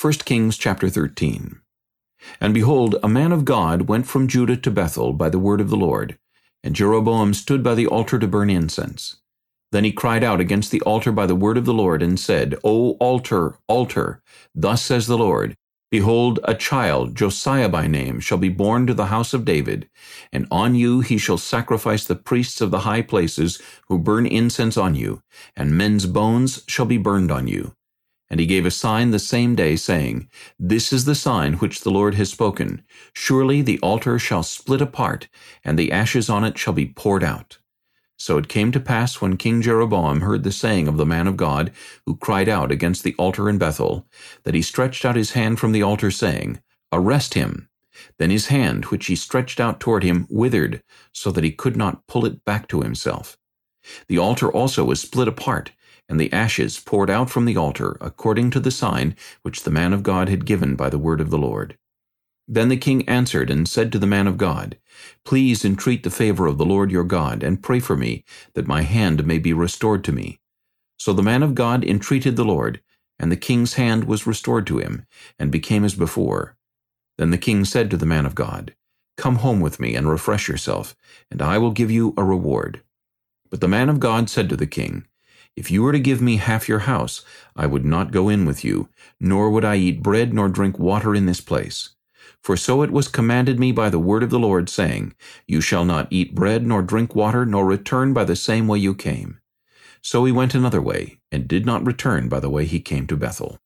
1 Kings chapter 13 And behold, a man of God went from Judah to Bethel by the word of the Lord, and Jeroboam stood by the altar to burn incense. Then he cried out against the altar by the word of the Lord, and said, O altar, altar, thus says the Lord, Behold, a child, Josiah by name, shall be born to the house of David, and on you he shall sacrifice the priests of the high places who burn incense on you, and men's bones shall be burned on you. And he gave a sign the same day, saying, This is the sign which the Lord has spoken. Surely the altar shall split apart, and the ashes on it shall be poured out. So it came to pass when King Jeroboam heard the saying of the man of God, who cried out against the altar in Bethel, that he stretched out his hand from the altar, saying, Arrest him. Then his hand, which he stretched out toward him, withered, so that he could not pull it back to himself. The altar also was split apart, and the ashes poured out from the altar, according to the sign which the man of God had given by the word of the Lord. Then the king answered and said to the man of God, Please entreat the favor of the Lord your God, and pray for me, that my hand may be restored to me. So the man of God entreated the Lord, and the king's hand was restored to him, and became as before. Then the king said to the man of God, Come home with me, and refresh yourself, and I will give you a reward. But the man of God said to the king, if you were to give me half your house, I would not go in with you, nor would I eat bread nor drink water in this place. For so it was commanded me by the word of the Lord, saying, You shall not eat bread nor drink water, nor return by the same way you came. So he went another way, and did not return by the way he came to Bethel.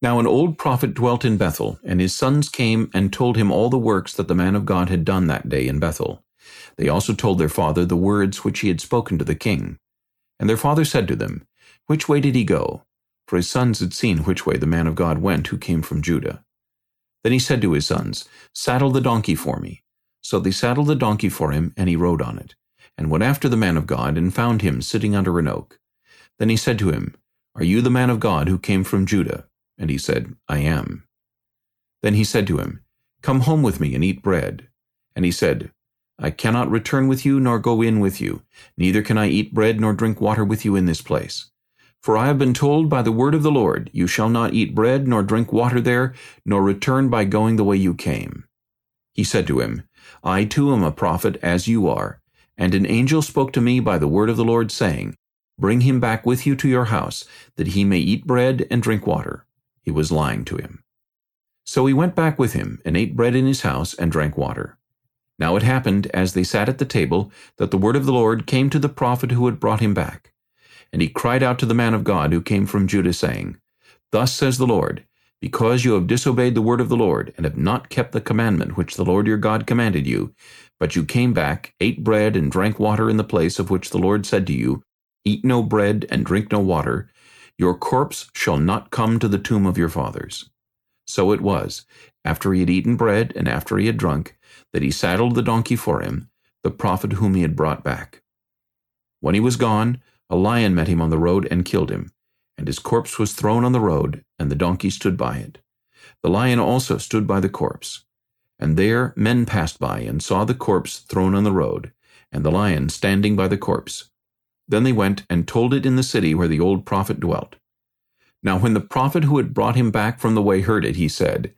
Now an old prophet dwelt in Bethel, and his sons came and told him all the works that the man of God had done that day in Bethel. They also told their father the words which he had spoken to the king. And their father said to them, Which way did he go? For his sons had seen which way the man of God went who came from Judah. Then he said to his sons, Saddle the donkey for me. So they saddled the donkey for him, and he rode on it, and went after the man of God, and found him sitting under an oak. Then he said to him, Are you the man of God who came from Judah? And he said, I am. Then he said to him, Come home with me and eat bread. And he said, I cannot return with you nor go in with you, neither can I eat bread nor drink water with you in this place. For I have been told by the word of the Lord, You shall not eat bread nor drink water there, nor return by going the way you came. He said to him, I too am a prophet as you are. And an angel spoke to me by the word of the Lord, saying, Bring him back with you to your house, that he may eat bread and drink water. He was lying to him. So he went back with him, and ate bread in his house, and drank water. Now it happened, as they sat at the table, that the word of the Lord came to the prophet who had brought him back. And he cried out to the man of God who came from Judah, saying, Thus says the Lord, Because you have disobeyed the word of the Lord, and have not kept the commandment which the Lord your God commanded you, but you came back, ate bread, and drank water in the place of which the Lord said to you, Eat no bread, and drink no water, your corpse shall not come to the tomb of your fathers. So it was, after he had eaten bread, and after he had drunk, that he saddled the donkey for him, the prophet whom he had brought back. When he was gone, a lion met him on the road and killed him, and his corpse was thrown on the road, and the donkey stood by it. The lion also stood by the corpse. And there men passed by and saw the corpse thrown on the road, and the lion standing by the corpse. Then they went and told it in the city where the old prophet dwelt. Now when the prophet who had brought him back from the way heard it, he said,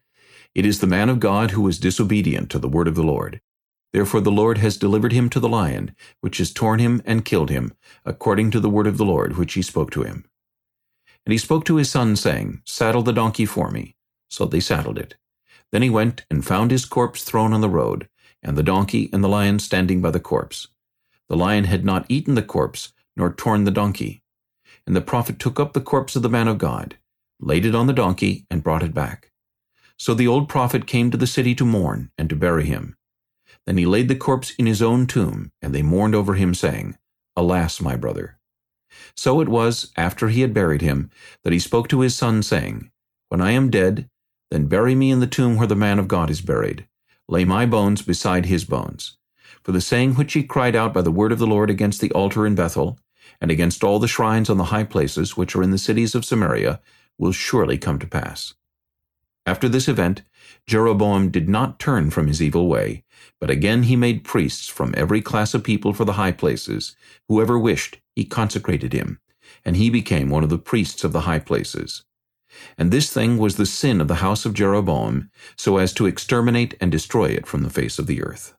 it is the man of God who was disobedient to the word of the Lord. Therefore the Lord has delivered him to the lion, which has torn him and killed him, according to the word of the Lord which he spoke to him. And he spoke to his son, saying, Saddle the donkey for me. So they saddled it. Then he went and found his corpse thrown on the road, and the donkey and the lion standing by the corpse. The lion had not eaten the corpse, nor torn the donkey. And the prophet took up the corpse of the man of God, laid it on the donkey, and brought it back. So the old prophet came to the city to mourn and to bury him. Then he laid the corpse in his own tomb, and they mourned over him, saying, Alas, my brother. So it was, after he had buried him, that he spoke to his son, saying, When I am dead, then bury me in the tomb where the man of God is buried. Lay my bones beside his bones. For the saying which he cried out by the word of the Lord against the altar in Bethel, and against all the shrines on the high places which are in the cities of Samaria, will surely come to pass. After this event, Jeroboam did not turn from his evil way, but again he made priests from every class of people for the high places. Whoever wished, he consecrated him, and he became one of the priests of the high places. And this thing was the sin of the house of Jeroboam, so as to exterminate and destroy it from the face of the earth.